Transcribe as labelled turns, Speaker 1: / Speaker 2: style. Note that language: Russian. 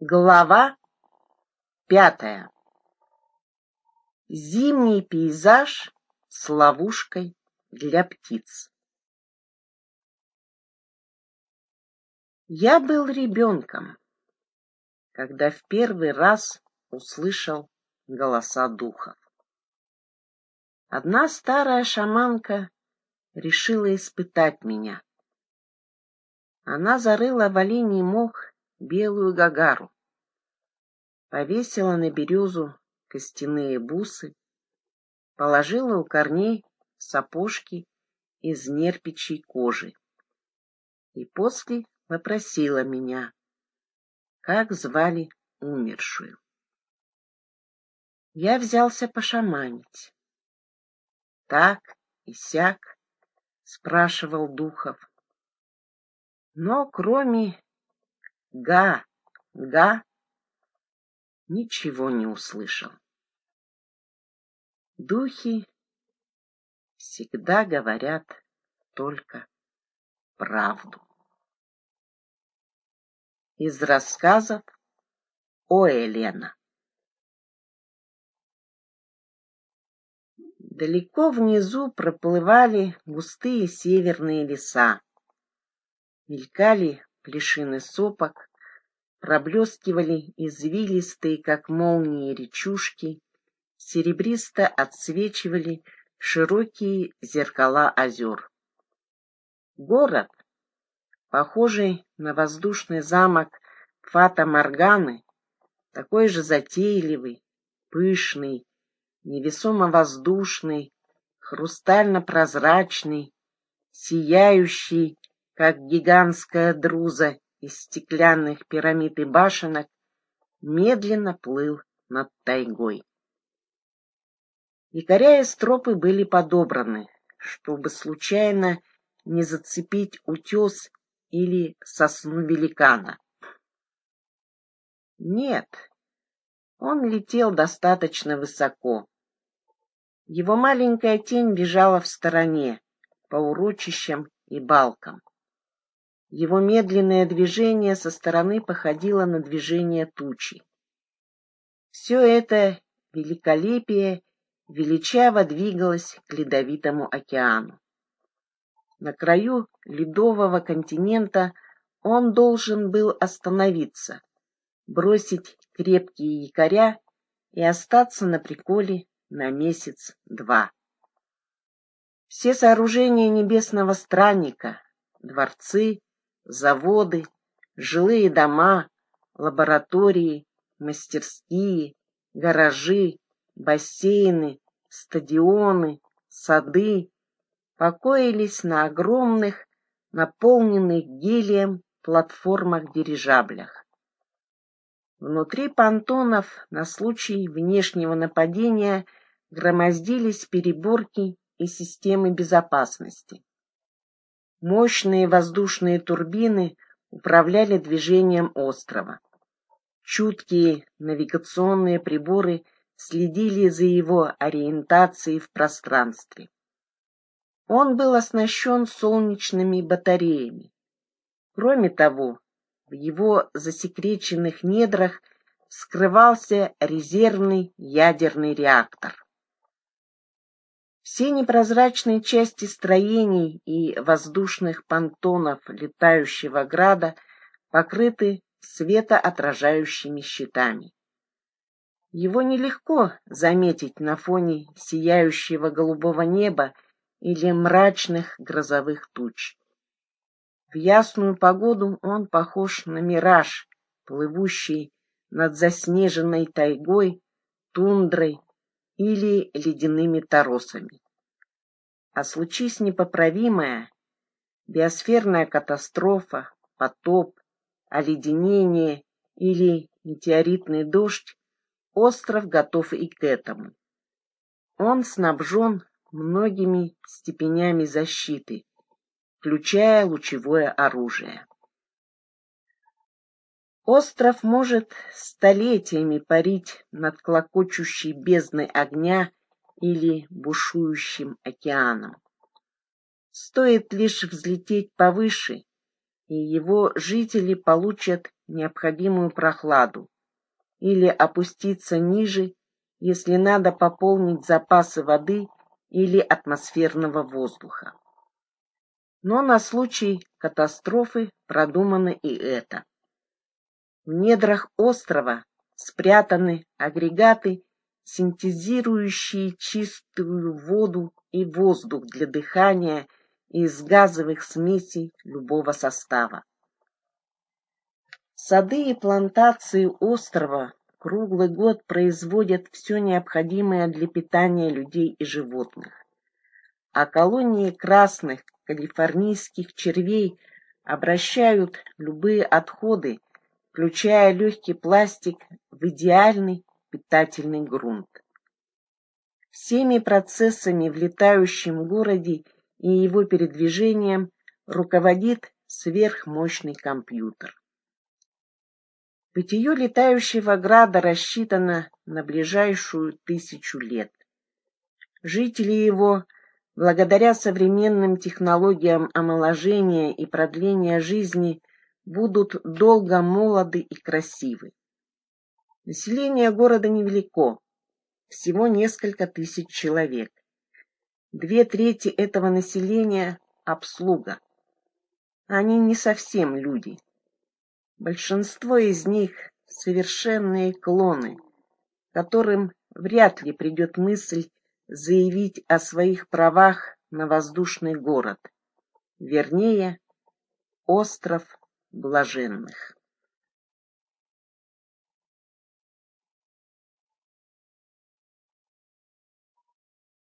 Speaker 1: Глава пятая. Зимний пейзаж с ловушкой для птиц. Я был ребенком, когда в первый раз услышал голоса духов. Одна старая шаманка решила испытать меня. Она зарыла в оленей мох белую гагару, повесила на березу костяные бусы, положила у корней сапожки из нерпичьей кожи и после попросила меня, как звали умершую. Я взялся пошаманить. Так и сяк, спрашивал духов. Но кроме Га, га, ничего не услышал. Духи всегда говорят только правду. Из рассказов о Елена. Далеко внизу проплывали густые северные леса. Мелькали плешины сопок, проблескивали извилистые, как молнии, речушки, серебристо отсвечивали широкие зеркала озер. Город, похожий на воздушный замок Фата Морганы, такой же затейливый, пышный, невесомо воздушный, хрустально-прозрачный, сияющий как гигантская друза из стеклянных пирамид и башенок, медленно плыл над тайгой. Якоря и стропы были подобраны, чтобы случайно не зацепить утес или сосну великана. Нет, он летел достаточно высоко. Его маленькая тень бежала в стороне, по урочищам и балкам. Его медленное движение со стороны походило на движение тучи. Все это великолепие величаво двигалось к ледовитому океану. На краю ледового континента он должен был остановиться, бросить крепкие якоря и остаться на приколе на месяц-два. Все сооружения небесного странника, дворцы, заводы, жилые дома, лаборатории, мастерские, гаражи, бассейны, стадионы, сады покоились на огромных, наполненных гелием платформах-дирижаблях. Внутри понтонов на случай внешнего нападения громоздились переборки и системы безопасности. Мощные воздушные турбины управляли движением острова. Чуткие навигационные приборы следили за его ориентацией в пространстве. Он был оснащен солнечными батареями. Кроме того, в его засекреченных недрах скрывался резервный ядерный реактор. Все непрозрачные части строений и воздушных понтонов летающего града покрыты светоотражающими щитами. Его нелегко заметить на фоне сияющего голубого неба или мрачных грозовых туч. В ясную погоду он похож на мираж, плывущий над заснеженной тайгой, тундрой или ледяными торосами. А случись непоправимая, биосферная катастрофа, потоп, оледенение или метеоритный дождь, остров готов и к этому. Он снабжен многими степенями защиты, включая лучевое оружие. Остров может столетиями парить над клокочущей бездной огня или бушующим океаном. Стоит лишь взлететь повыше, и его жители получат необходимую прохладу или опуститься ниже, если надо пополнить запасы воды или атмосферного воздуха. Но на случай катастрофы продумано и это. В недрах острова спрятаны агрегаты, синтезирующие чистую воду и воздух для дыхания из газовых смесей любого состава. Сады и плантации острова круглый год производят все необходимое для питания людей и животных. А колонии красных калифорнийских червей обращают любые отходы, включая легкий пластик, в идеальный питательный грунт. Всеми процессами в летающем городе и его передвижением руководит сверхмощный компьютер. Питье летающего града рассчитано на ближайшую тысячу лет. Жители его, благодаря современным технологиям омоложения и продления жизни, будут долго молоды и красивы. Население города невелико, всего несколько тысяч человек. Две трети этого населения – обслуга. Они не совсем люди. Большинство из них — совершенные клоны, которым вряд ли придет мысль заявить о своих правах на воздушный город, вернее, остров блаженных.